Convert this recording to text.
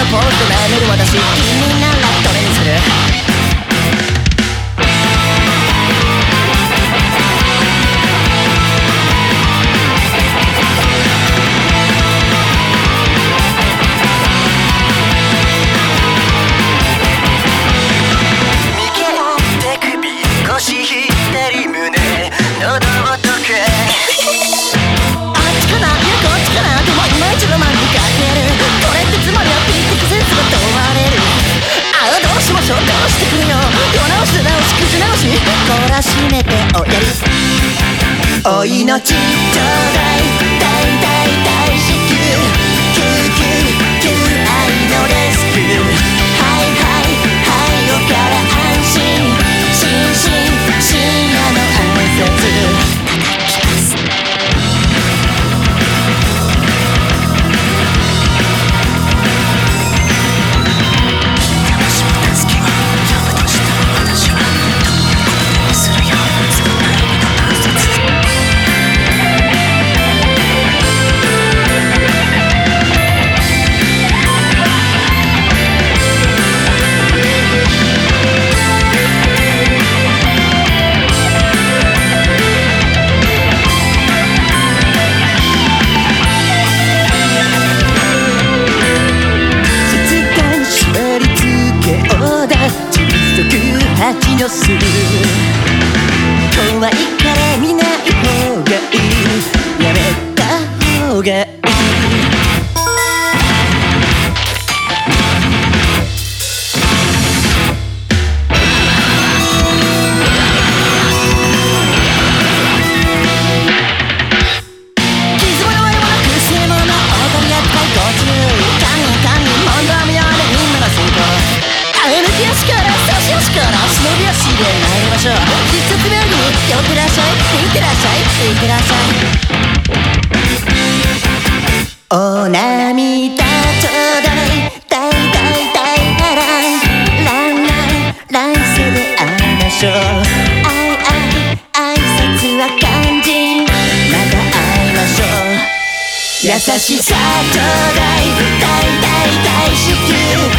のポーズで見る私。君ならどれにする。お命ちょうだいだいだいのする怖いから見ない方がいい。やめた方がいいしょう。必殺病に寄ってらっしゃいいってらっしゃいいってらっしゃいお涙ちょうだい大大大ララランラン来世で会いましょう愛愛挨拶は肝心また会いましょう優しさちょうだい大大大至急